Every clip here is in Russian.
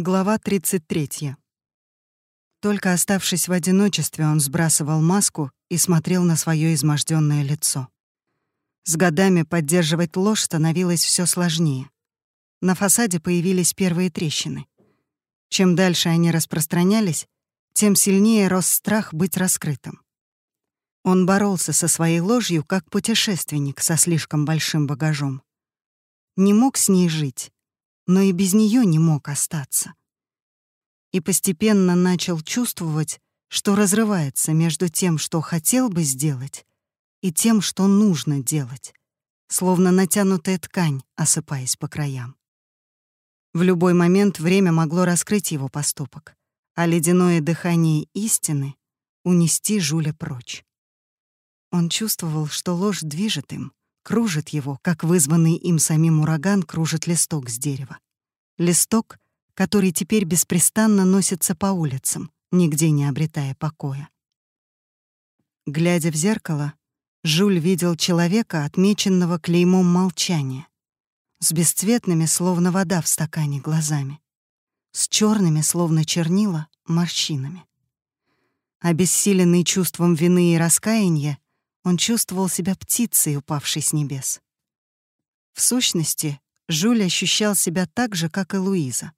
Глава 33. Только оставшись в одиночестве, он сбрасывал маску и смотрел на свое изможденное лицо. С годами поддерживать ложь становилось все сложнее. На фасаде появились первые трещины. Чем дальше они распространялись, тем сильнее рос страх быть раскрытым. Он боролся со своей ложью как путешественник со слишком большим багажом. Не мог с ней жить, но и без нее не мог остаться. И постепенно начал чувствовать, что разрывается между тем, что хотел бы сделать, и тем, что нужно делать, словно натянутая ткань, осыпаясь по краям. В любой момент время могло раскрыть его поступок, а ледяное дыхание истины — унести Жуля прочь. Он чувствовал, что ложь движет им, кружит его, как вызванный им самим ураган кружит листок с дерева. Листок, который теперь беспрестанно носится по улицам, нигде не обретая покоя. Глядя в зеркало, Жуль видел человека, отмеченного клеймом молчания, с бесцветными, словно вода в стакане, глазами, с черными, словно чернила, морщинами. Обессиленный чувством вины и раскаяния, он чувствовал себя птицей, упавшей с небес. В сущности, Жюль ощущал себя так же, как и Луиза.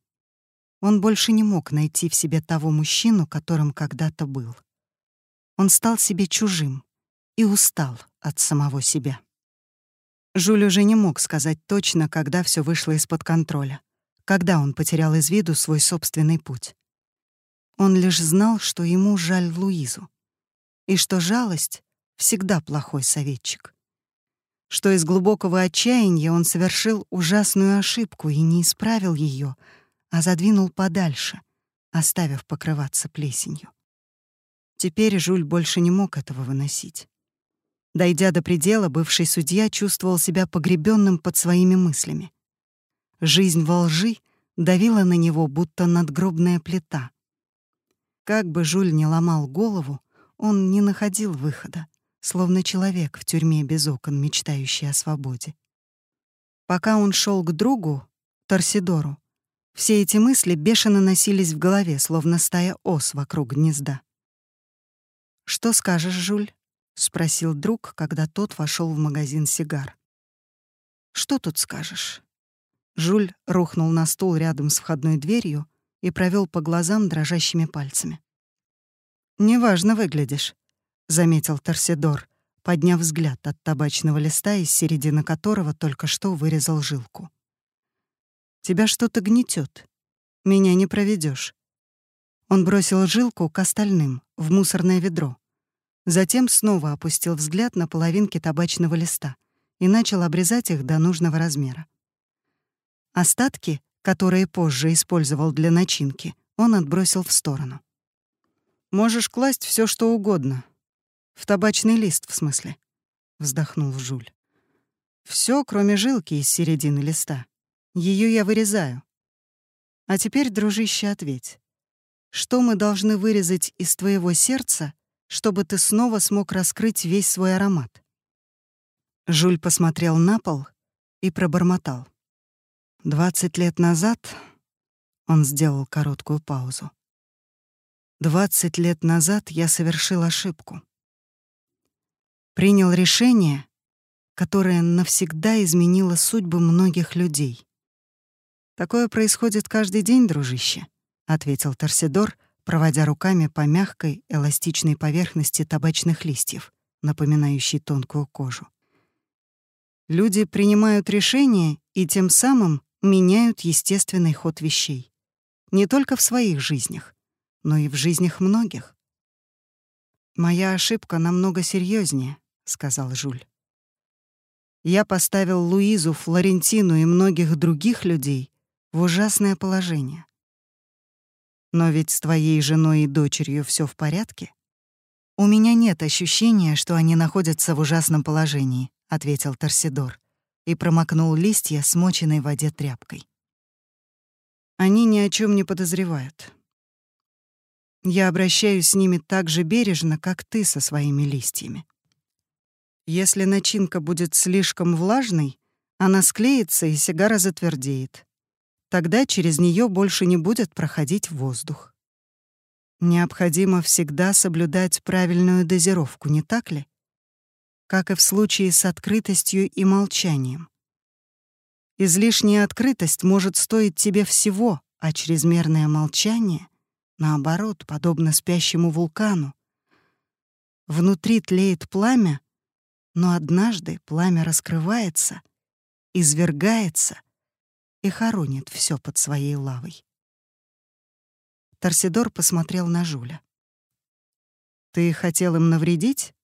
Он больше не мог найти в себе того мужчину, которым когда-то был. Он стал себе чужим и устал от самого себя. Жюль уже не мог сказать точно, когда все вышло из-под контроля, когда он потерял из виду свой собственный путь. Он лишь знал, что ему жаль Луизу, и что жалость всегда плохой советчик. Что из глубокого отчаяния он совершил ужасную ошибку и не исправил ее, а задвинул подальше, оставив покрываться плесенью. Теперь Жуль больше не мог этого выносить. Дойдя до предела, бывший судья чувствовал себя погребенным под своими мыслями. Жизнь во лжи давила на него, будто надгробная плита. Как бы Жуль не ломал голову, он не находил выхода словно человек в тюрьме без окон, мечтающий о свободе. Пока он шел к другу, Торсидору, все эти мысли бешено носились в голове, словно стая ос вокруг гнезда. «Что скажешь, Жуль?» — спросил друг, когда тот вошел в магазин сигар. «Что тут скажешь?» Жуль рухнул на стул рядом с входной дверью и провел по глазам дрожащими пальцами. «Неважно выглядишь заметил Торсидор, подняв взгляд от табачного листа, из середины которого только что вырезал жилку. «Тебя что-то гнетет. Меня не проведешь. Он бросил жилку к остальным, в мусорное ведро. Затем снова опустил взгляд на половинки табачного листа и начал обрезать их до нужного размера. Остатки, которые позже использовал для начинки, он отбросил в сторону. «Можешь класть все, что угодно, в табачный лист, в смысле, вздохнул Жуль. Все, кроме жилки из середины листа. Ее я вырезаю. А теперь, дружище, ответь. Что мы должны вырезать из твоего сердца, чтобы ты снова смог раскрыть весь свой аромат? Жуль посмотрел на пол и пробормотал. «Двадцать лет назад...» Он сделал короткую паузу. «Двадцать лет назад я совершил ошибку принял решение, которое навсегда изменило судьбы многих людей. «Такое происходит каждый день, дружище», — ответил Торсидор, проводя руками по мягкой, эластичной поверхности табачных листьев, напоминающей тонкую кожу. Люди принимают решения и тем самым меняют естественный ход вещей. Не только в своих жизнях, но и в жизнях многих. Моя ошибка намного серьезнее, сказал Жуль. Я поставил Луизу, Флорентину и многих других людей в ужасное положение. Но ведь с твоей женой и дочерью все в порядке? У меня нет ощущения, что они находятся в ужасном положении, ответил Торсидор и промокнул листья смоченной в воде тряпкой. Они ни о чем не подозревают. Я обращаюсь с ними так же бережно, как ты со своими листьями. Если начинка будет слишком влажной, она склеится и сигара затвердеет. Тогда через нее больше не будет проходить воздух. Необходимо всегда соблюдать правильную дозировку, не так ли? Как и в случае с открытостью и молчанием. Излишняя открытость может стоить тебе всего, а чрезмерное молчание, наоборот, подобно спящему вулкану. Внутри тлеет пламя, но однажды пламя раскрывается, извергается и хоронит все под своей лавой. Торсидор посмотрел на Жуля. «Ты хотел им навредить?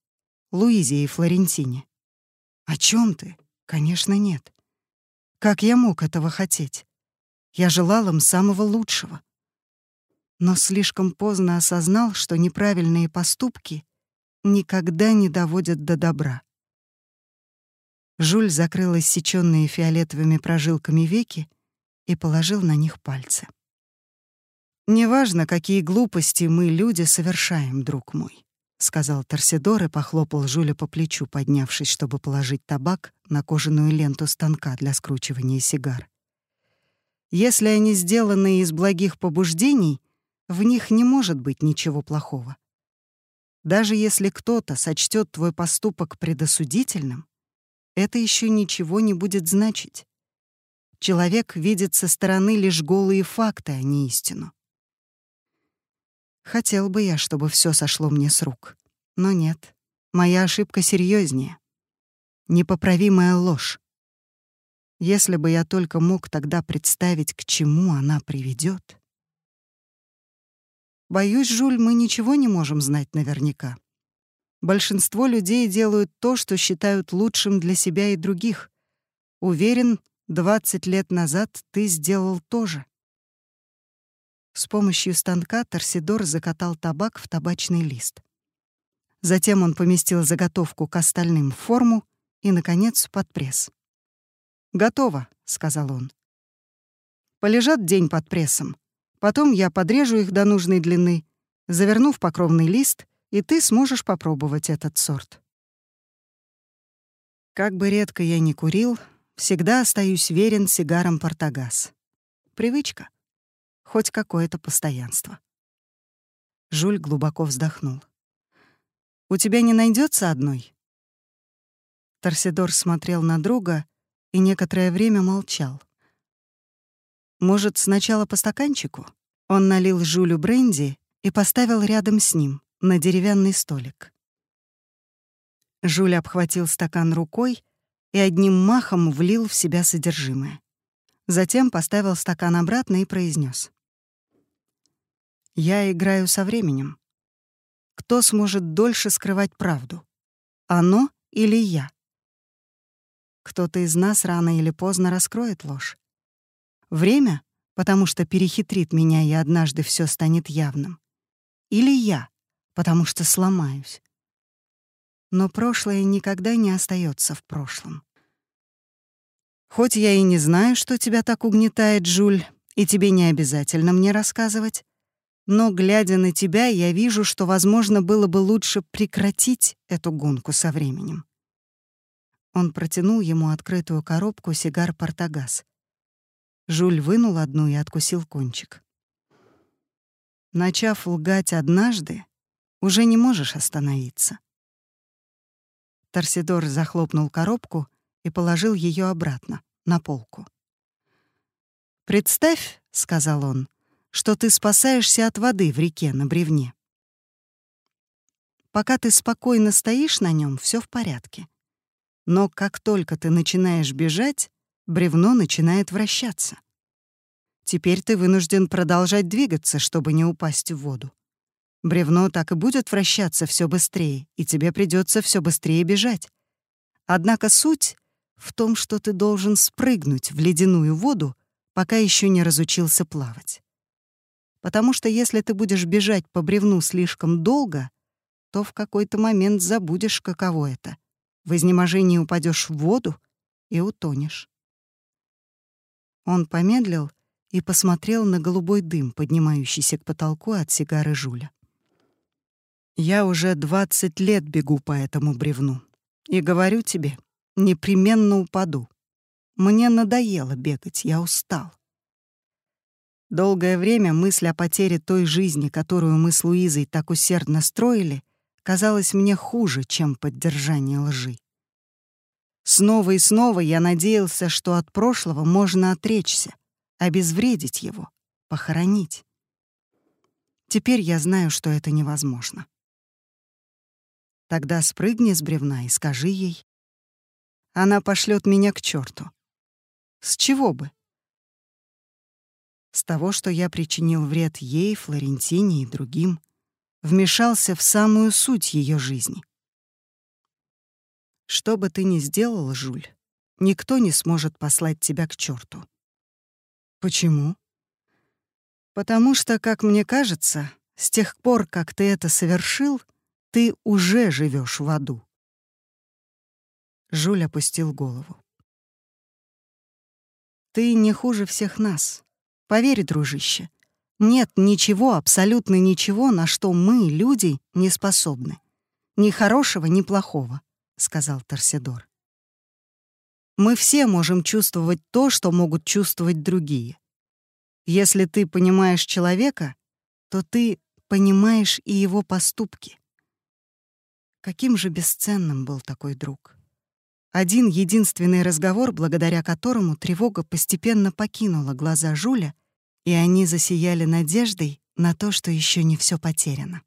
Луизе и Флорентине?» «О чем ты? Конечно, нет. Как я мог этого хотеть? Я желал им самого лучшего. Но слишком поздно осознал, что неправильные поступки никогда не доводят до добра. Жуль закрыл иссечённые фиолетовыми прожилками веки и положил на них пальцы. «Неважно, какие глупости мы, люди, совершаем, друг мой. — сказал Торсидор и похлопал Жуля по плечу, поднявшись, чтобы положить табак на кожаную ленту станка для скручивания сигар. «Если они сделаны из благих побуждений, в них не может быть ничего плохого. Даже если кто-то сочтет твой поступок предосудительным, это еще ничего не будет значить. Человек видит со стороны лишь голые факты, а не истину. Хотел бы я, чтобы все сошло мне с рук. Но нет. Моя ошибка серьезнее. Непоправимая ложь. Если бы я только мог тогда представить, к чему она приведет. Боюсь, Жуль, мы ничего не можем знать наверняка. Большинство людей делают то, что считают лучшим для себя и других. Уверен, 20 лет назад ты сделал то же. С помощью станка Торсидор закатал табак в табачный лист. Затем он поместил заготовку к остальным в форму и, наконец, под пресс. «Готово», — сказал он. «Полежат день под прессом. Потом я подрежу их до нужной длины, заверну в покровный лист, и ты сможешь попробовать этот сорт». Как бы редко я ни курил, всегда остаюсь верен сигарам «Портагаз». Привычка хоть какое-то постоянство. Жуль глубоко вздохнул. «У тебя не найдется одной?» Торсидор смотрел на друга и некоторое время молчал. «Может, сначала по стаканчику?» Он налил Жулю бренди и поставил рядом с ним, на деревянный столик. Жуль обхватил стакан рукой и одним махом влил в себя содержимое. Затем поставил стакан обратно и произнес: я играю со временем. Кто сможет дольше скрывать правду? Оно или я? Кто-то из нас рано или поздно раскроет ложь. Время, потому что перехитрит меня, и однажды все станет явным. Или я, потому что сломаюсь. Но прошлое никогда не остается в прошлом. Хоть я и не знаю, что тебя так угнетает, Жуль, и тебе не обязательно мне рассказывать, но, глядя на тебя, я вижу, что, возможно, было бы лучше прекратить эту гонку со временем. Он протянул ему открытую коробку сигар «Портагаз». Жуль вынул одну и откусил кончик. Начав лгать однажды, уже не можешь остановиться. Торсидор захлопнул коробку и положил ее обратно, на полку. «Представь», — сказал он, что ты спасаешься от воды в реке на бревне. Пока ты спокойно стоишь на нем, все в порядке. Но как только ты начинаешь бежать, бревно начинает вращаться. Теперь ты вынужден продолжать двигаться, чтобы не упасть в воду. Бревно так и будет вращаться все быстрее, и тебе придется все быстрее бежать. Однако суть в том, что ты должен спрыгнуть в ледяную воду, пока еще не разучился плавать. Потому что если ты будешь бежать по бревну слишком долго, то в какой-то момент забудешь, каково это. В изнеможении упадешь в воду и утонешь. Он помедлил и посмотрел на голубой дым, поднимающийся к потолку от сигары Жуля. «Я уже двадцать лет бегу по этому бревну. И говорю тебе, непременно упаду. Мне надоело бегать, я устал. Долгое время мысль о потере той жизни, которую мы с Луизой так усердно строили, казалась мне хуже, чем поддержание лжи. Снова и снова я надеялся, что от прошлого можно отречься, обезвредить его, похоронить. Теперь я знаю, что это невозможно. Тогда спрыгни с бревна и скажи ей. Она пошлет меня к черту. С чего бы? С того, что я причинил вред ей, Флорентине и другим, вмешался в самую суть ее жизни. Что бы ты ни сделал, Жуль, никто не сможет послать тебя к черту. Почему? Потому что, как мне кажется, с тех пор, как ты это совершил, ты уже живешь в аду. Жуль опустил голову. Ты не хуже всех нас. Поверь, дружище. Нет ничего, абсолютно ничего, на что мы, люди, не способны. Ни хорошего, ни плохого, — сказал Торсидор. Мы все можем чувствовать то, что могут чувствовать другие. Если ты понимаешь человека, то ты понимаешь и его поступки. Каким же бесценным был такой друг. Один единственный разговор, благодаря которому тревога постепенно покинула глаза Жуля, и они засияли надеждой на то, что еще не все потеряно.